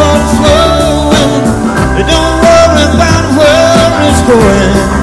water's flowing. Don't worry about where it's going.